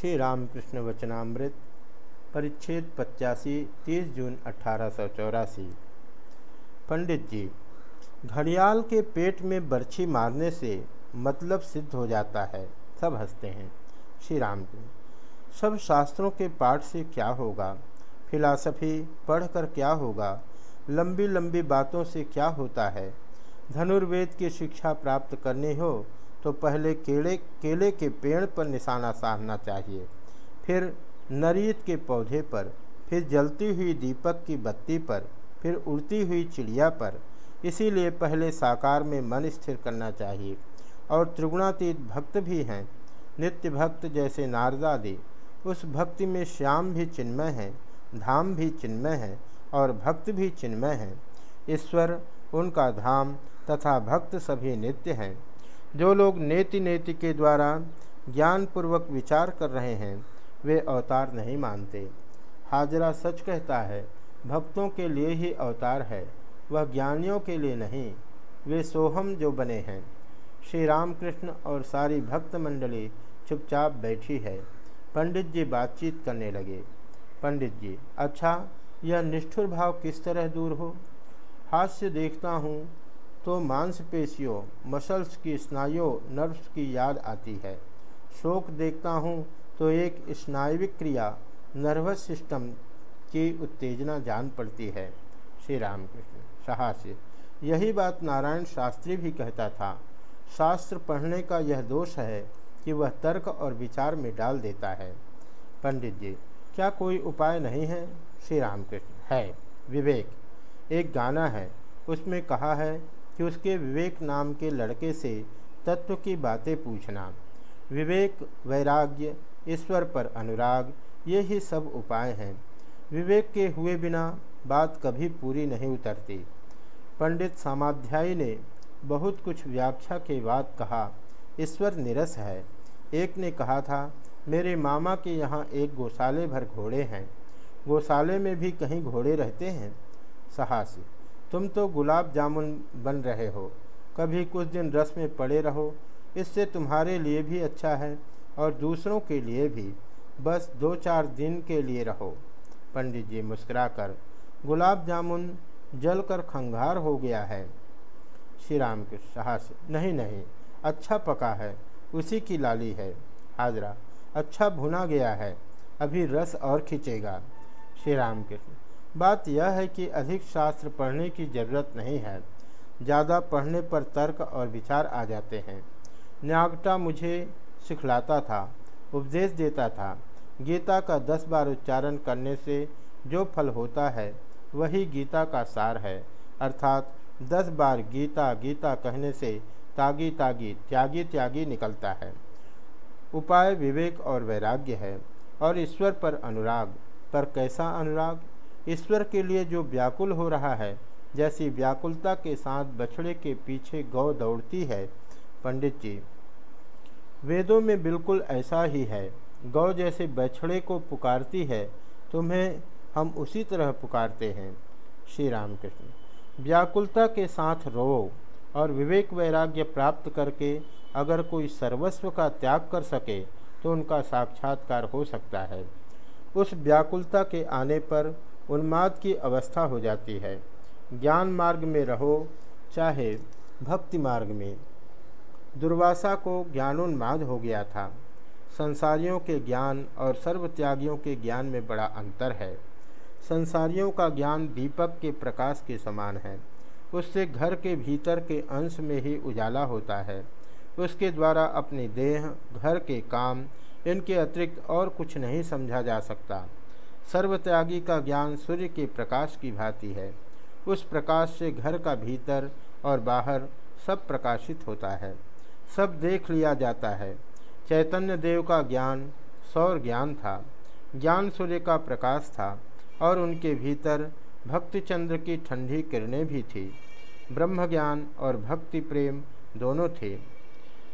श्री रामकृष्ण वचनामृत, परिच्छेद पचासी, तीस जून अठारह पंडित जी, घड़ियाल के पेट में बर्छी मारने से मतलब सिद्ध हो जाता है। सब हँसते हैं। श्री राम सब शास्त्रों के पाठ से क्या होगा? फिलासफी पढ़कर क्या होगा? लंबी लंबी बातों से क्या होता है? धनुर्वेद की शिक्षा प्राप्त करनी हो तो पहले केले केले के पेड़ पर निशाना साधना चाहिए। फिर नरीत के पौधे पर, फिर जलती हुई दीपक की बत्ती पर, फिर उड़ती हुई चिड़िया पर। इसीलिए पहले साकार में मन स्थिर करना चाहिए। और त्रिगुणातीत भक्त भी हैं। नित्य भक्त जैसे नारदादि, उस भक्ति में श्याम भी चिन्मय है, धाम भी चिन्मय है और भक्त भी चिन्मय है। ईश्वर, उनका धाम तथा भक्त सभी नित्य हैं। जो लोग नेति नेति के द्वारा ज्ञानपूर्वक विचार कर रहे हैं, वे अवतार नहीं मानते। हाजरा सच कहता है, भक्तों के लिए ही अवतार है, वह ज्ञानियों के लिए नहीं, वे सोहम जो बने हैं। श्री रामकृष्ण और सारी भक्त मंडली चुपचाप बैठी है। पंडित जी बातचीत करने लगे। पंडित जी अच्छा यह निष्ठुर भाव किस तरह दूर हो? हास्य देखता हूँ तो मांसपेशियों, मसल्स की स्नायुओं, नर्व्स की याद आती है। शोक देखता हूँ तो एक स्नायविक क्रिया, नर्वस सिस्टम की उत्तेजना जान पड़ती है। श्री रामकृष्ण साहस्य यही बात नारायण शास्त्री भी कहता था। शास्त्र पढ़ने का यह दोष है कि वह तर्क और विचार में डाल देता है। पंडित जी, क्या कोई उपाय नहीं है? श्री रामकृष्ण, है। विवेक, एक गाना है। उसमें कहा है कि उसके विवेक नाम के लड़के से तत्व की बातें पूछना। विवेक, वैराग्य, ईश्वर पर अनुराग, ये ही सब उपाय हैं। विवेक के हुए बिना बात कभी पूरी नहीं उतरती। पंडित सामाध्यायी ने बहुत कुछ व्याख्या के बाद कहा, ईश्वर निरस है। एक ने कहा था, मेरे मामा के यहाँ एक गौशाले भर घोड़े हैं। गौशाले में भी कहीं घोड़े रहते हैं? साहसी तुम तो गुलाब जामुन बन रहे हो। कभी कुछ दिन रस में पड़े रहो। इससे तुम्हारे लिए भी अच्छा है और दूसरों के लिए भी। बस दो चार दिन के लिए रहो। पंडित जी मुस्कुराकर, गुलाब जामुन जल कर खंगार हो गया है। श्री राम के साहस नहीं नहीं अच्छा पका है, उसी की लाली है। हाजरा अच्छा भुना गया है, अभी रस और खींचेगा। श्री राम कृष्ण बात यह है कि अधिक शास्त्र पढ़ने की ज़रूरत नहीं है। ज़्यादा पढ़ने पर तर्क और विचार आ जाते हैं। न्यागटा मुझे सिखलाता था, उपदेश देता था। गीता का दस बार उच्चारण करने से जो फल होता है, वही गीता का सार है। अर्थात दस बार गीता गीता कहने से तागी तागी, त्यागी त्यागी निकलता है। उपाय विवेक और वैराग्य है और ईश्वर पर अनुराग, पर कैसा अनुराग? ईश्वर के लिए जो व्याकुल हो रहा है, जैसी व्याकुलता के साथ बछड़े के पीछे गौ दौड़ती है, पंडित जी। वेदों में बिल्कुल ऐसा ही है। गौ जैसे बछड़े को पुकारती है, तुम्हें हम उसी तरह पुकारते हैं। श्री रामकृष्ण। व्याकुलता के साथ रो और विवेक वैराग्य प्राप्त करके अगर कोई सर्वस्व का त्याग कर सके तो उनका साक्षात्कार हो सकता है। उस व्याकुलता के आने पर उन्माद की अवस्था हो जाती है। ज्ञान मार्ग में रहो, चाहे भक्ति मार्ग में। दुर्वासा को ज्ञानोन्माद हो गया था। संसारियों के ज्ञान और सर्वत्यागियों के ज्ञान में बड़ा अंतर है। संसारियों का ज्ञान दीपक के प्रकाश के समान है। उससे घर के भीतर के अंश में ही उजाला होता है। उसके द्वारा अपने देह, घर के काम, इनके अतिरिक्त और कुछ नहीं समझा जा सकता। सर्वत्यागी का ज्ञान सूर्य के प्रकाश की भांति है। उस प्रकाश से घर का भीतर और बाहर सब प्रकाशित होता है। सब देख लिया जाता है। चैतन्य देव का ज्ञान सौर ज्ञान था। ज्ञान सूर्य का प्रकाश था और उनके भीतर भक्ति चंद्र की ठंडी किरणें भी थी। ब्रह्म ज्ञान और भक्ति प्रेम दोनों थे।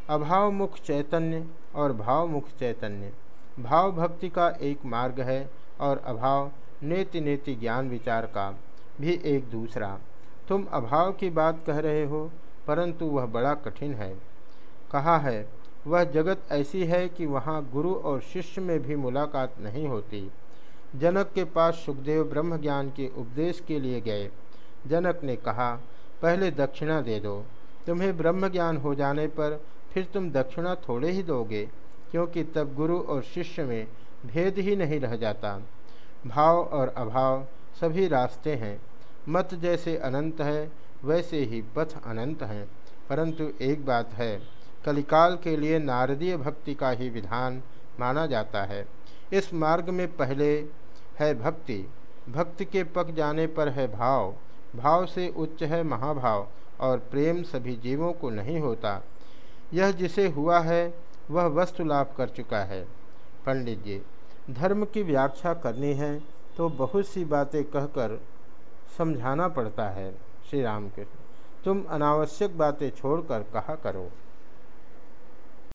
अभावमुख चैतन्य और भावमुख चैतन्य। भाव भक्ति का एक मार्ग है और अभाव नेति नेति ज्ञान विचार का भी एक दूसरा। तुम अभाव की बात कह रहे हो, परंतु वह बड़ा कठिन है। कहा है, वह जगत ऐसी है कि वहाँ गुरु और शिष्य में भी मुलाकात नहीं होती। जनक के पास सुखदेव ब्रह्म ज्ञान के उपदेश के लिए गए। जनक ने कहा, पहले दक्षिणा दे दो। तुम्हें ब्रह्म ज्ञान हो जाने पर फिर तुम दक्षिणा थोड़े ही दोगे, क्योंकि तब गुरु और शिष्य में भेद ही नहीं रह जाता। भाव और अभाव सभी रास्ते हैं। मत जैसे अनंत है, वैसे ही पथ अनंत हैं। परंतु एक बात है, कलिकाल के लिए नारदीय भक्ति का ही विधान माना जाता है। इस मार्ग में पहले है भक्ति। भक्ति के पक जाने पर है भाव। भाव से उच्च है महाभाव, और प्रेम सभी जीवों को नहीं होता। यह जिसे हुआ है, वह वस्तु लाभ कर चुका है। पंडित लीजिए। धर्म की व्याख्या करनी है तो बहुत सी बातें कहकर समझाना पड़ता है श्री राम कृष्ण तुम अनावश्यक बातें छोड़कर कहा करो।